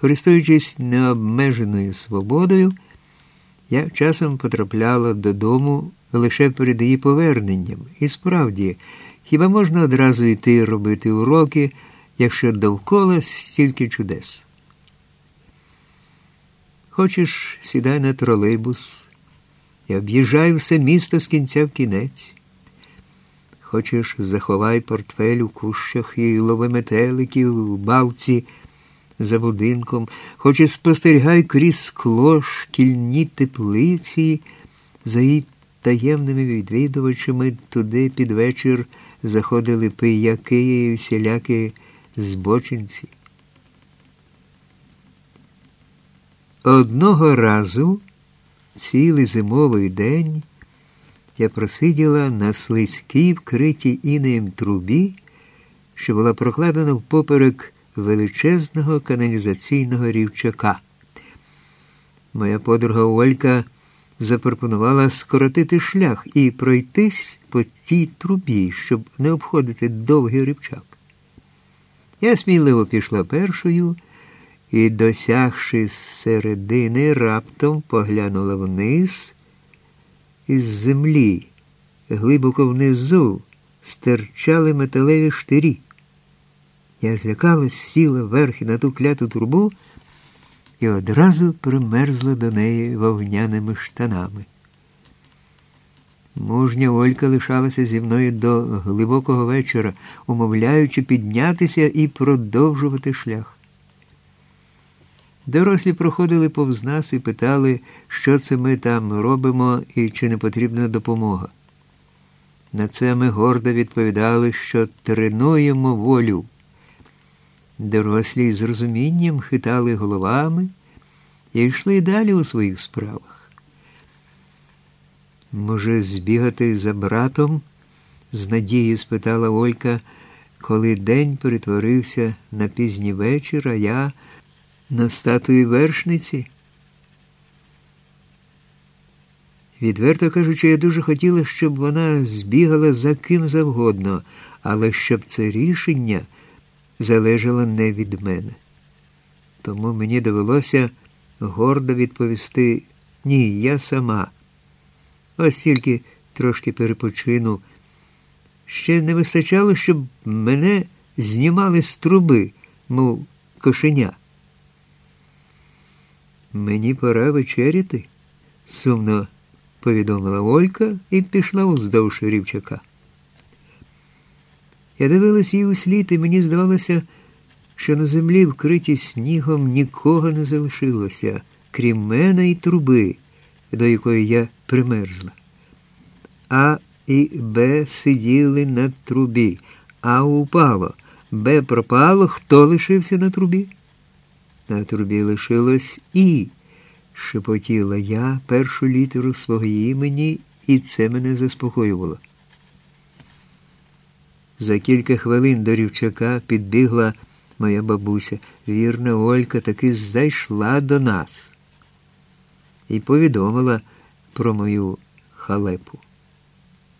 Користуючись необмеженою свободою, я часом потрапляла додому лише перед її поверненням. І справді, хіба можна одразу йти робити уроки, якщо довкола стільки чудес? Хочеш, сідай на тролейбус і об'їжджай все місто з кінця в кінець. Хочеш, заховай портфель у кущах і лови метеликів балці за будинком, хочеш спостерігай крізь скло шкільні теплиці, за її таємними відвідувачами туди під вечір заходили пияки і всілякі збочинці. Одного разу, цілий зимовий день, я просиділа на слизькій вкритій інеєм трубі, що була прокладена впоперек величезного каналізаційного рівчака. Моя подруга Олька запропонувала скоротити шлях і пройтись по тій трубі, щоб не обходити довгий рівчак. Я сміливо пішла першою і, досягши середини, раптом поглянула вниз із землі, глибоко внизу стирчали металеві штирі. Я злякалась, сіла верхи на ту кляту трубу і одразу примерзла до неї вогняними штанами. Мужня Олька лишалася зі мною до глибокого вечора, умовляючи піднятися і продовжувати шлях. Дорослі проходили повз нас і питали, що це ми там робимо і чи не потрібна допомога. На це ми гордо відповідали, що тренуємо волю. Дорослі з розумінням хитали головами і йшли далі у своїх справах. Може, збігати за братом? з надією спитала Олька, коли день перетворився на пізній вечір, а я на статуї вершниці. Відверто кажучи, я дуже хотіла, щоб вона збігала за ким завгодно, але щоб це рішення залежало не від мене. Тому мені довелося гордо відповісти ні, я сама. Ось тільки трошки перепочину. Ще не вистачало, щоб мене знімали з труби, мов кошеня. Мені пора вечеряти, сумно повідомила Олька і пішла уздовж рівчака. Я дивилась її у слід, і мені здавалося, що на землі, вкриті снігом, нікого не залишилося, крім мене і труби, до якої я примерзла. А і Б сиділи на трубі, А упало. Б пропало, хто лишився на трубі? На трубі лишилось І, шепотіла я першу літеру свого імені, і це мене заспокоювало. За кілька хвилин до рівчака підбігла моя бабуся. Вірна Олька таки зайшла до нас і повідомила про мою халепу.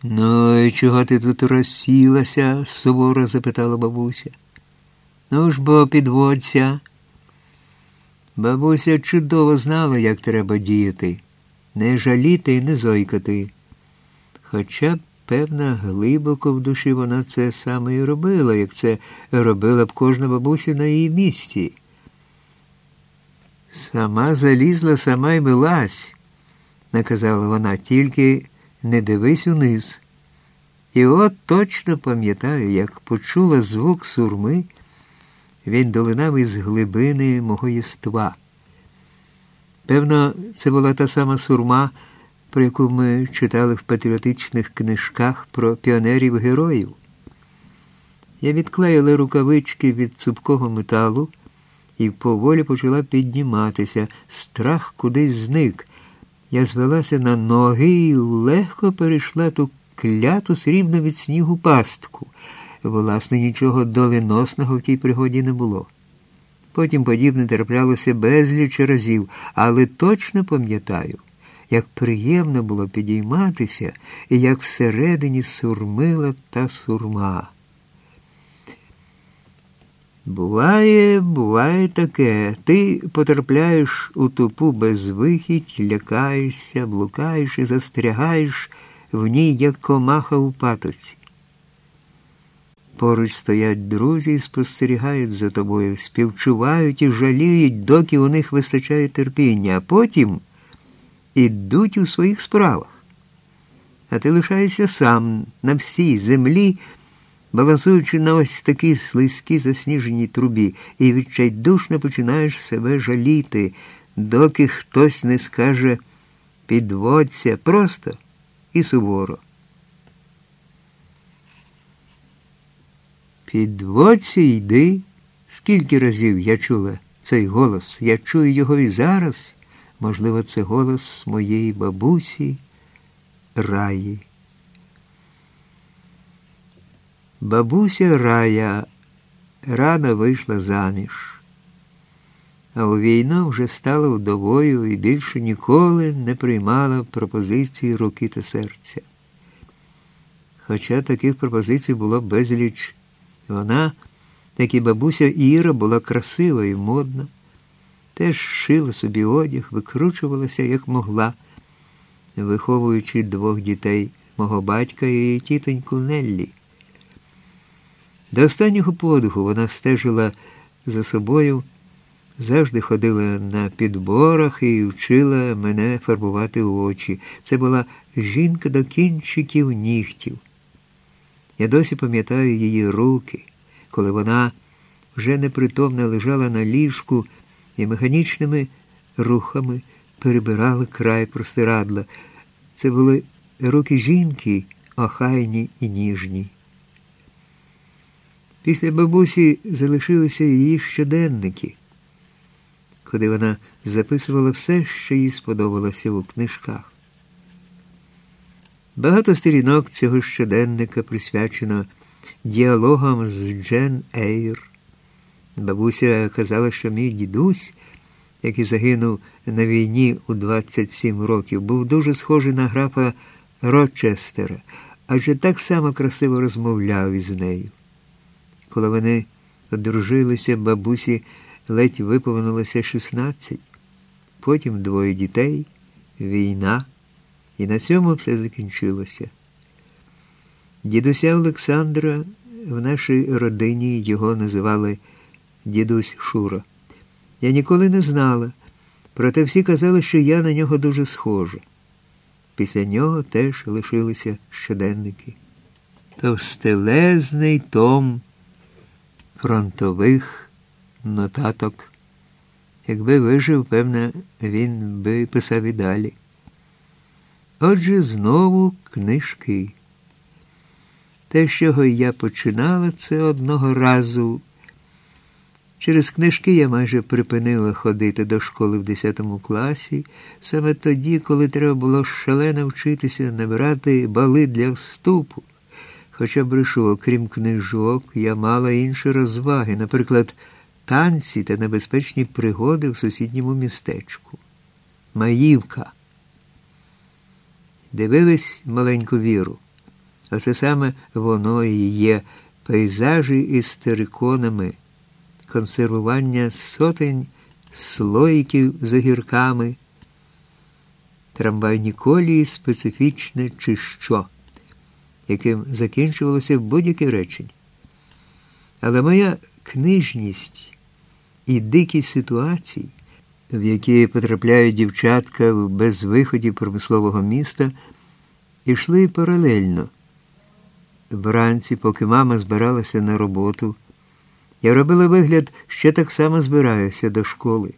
Ну, і чого ти тут розсілася? суворо запитала бабуся. Ну ж бо підводься. Бабуся чудово знала, як треба діяти, не жаліти і не зойкати. Хоча, певно, глибоко в душі вона це саме і робила, як це робила б кожна бабуся на її місці. Сама залізла, сама й милась, наказала вона, тільки не дивись униз. І от точно пам'ятаю, як почула звук сурми. Він долинав із глибини мого єства. Певно, це була та сама сурма, про яку ми читали в патріотичних книжках про піонерів-героїв. Я відклеїла рукавички від цупкого металу і поволі почала підніматися. Страх кудись зник. Я звелася на ноги і легко перейшла ту кляту срібну від снігу пастку. Власне, нічого доленосного в тій пригоді не було. Потім подібне траплялося безліч разів, але точно пам'ятаю, як приємно було підійматися і як всередині сурмила та сурма. Буває, буває таке. Ти потрапляєш у тупу безвихідь, лякаєшся, блукаєш і застрягаєш в ній, як комаха у патоці. Поруч стоять друзі і спостерігають за тобою, співчувають і жаліють, доки у них вистачає терпіння, а потім ідуть у своїх справах. А ти лишаєшся сам на всій землі балансуючи на ось такій слизькій засніженій трубі, і відчайдушно починаєш себе жаліти, доки хтось не скаже підводься просто і суворо. Підводься йди. Скільки разів я чула цей голос, я чую його і зараз. Можливо, це голос моєї бабусі Раї. Бабуся Рая рано вийшла заміж, а у війну вже стала вдовою і більше ніколи не приймала пропозиції руки та серця. Хоча таких пропозицій було безліч, вона, як і бабуся Іра, була красива і модна, теж шила собі одяг, викручувалася як могла, виховуючи двох дітей мого батька і її тітоньку Неллі. До останнього подиху вона стежила за собою, завжди ходила на підборах і вчила мене фарбувати очі. Це була жінка до кінчиків нігтів. Я досі пам'ятаю її руки, коли вона вже непритомно лежала на ліжку і механічними рухами перебирала край простирадла. Це були руки жінки, охайні і ніжні. Після бабусі залишилися її щоденники, куди вона записувала все, що їй сподобалося у книжках. Багато сторінок цього щоденника присвячено діалогам з Джен Ейр. Бабуся казала, що мій дідусь, який загинув на війні у 27 років, був дуже схожий на графа Рочестера, адже так само красиво розмовляв із нею. Коли вони одружилися, бабусі ледь виповнилося 16, потім двоє дітей, війна, і на цьому все закінчилося. Дідуся Олександра в нашій родині його називали дідусь Шура. Я ніколи не знала, проте всі казали, що я на нього дуже схожа. Після нього теж лишилися щоденники. Товстелезний том фронтових нотаток. Якби вижив, певне, він би писав і далі. Отже, знову книжки. Те, з чого я починала це одного разу. Через книжки я майже припинила ходити до школи в 10 класі, саме тоді, коли треба було шалено вчитися набирати бали для вступу. Хоча брешу, окрім книжок, я мала інші розваги, наприклад, танці та небезпечні пригоди в сусідньому містечку. Маївка. Дивились маленьку віру. А це саме воно і є пейзажі із териконами, консервування сотень слоїків за гірками, трамвайні колії специфічне чи що яким закінчувалося будь-яке речення. Але моя книжність і дикість ситуацій, в які потрапляють дівчатка в безвиході промислового міста, йшли паралельно. Вранці, поки мама збиралася на роботу, я робила вигляд, що так само збираюся до школи.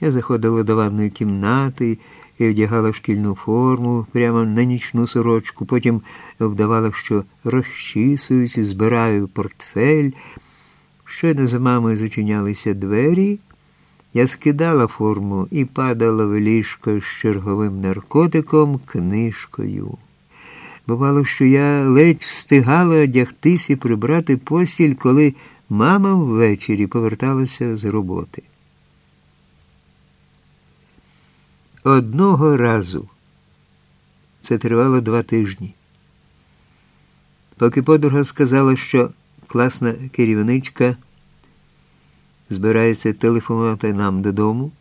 Я заходила до ванної кімнати і вдягала шкільну форму прямо на нічну сорочку, потім вдавала, що розчісуюсь і збираю портфель. Щойно за мамою зачинялися двері. Я скидала форму і падала в ліжко з черговим наркотиком книжкою. Бувало, що я ледь встигала одягтись і прибрати постіль, коли мама ввечері поверталася з роботи. Одного разу. Це тривало два тижні. Поки подруга сказала, що класна керівничка збирається телефонувати нам додому.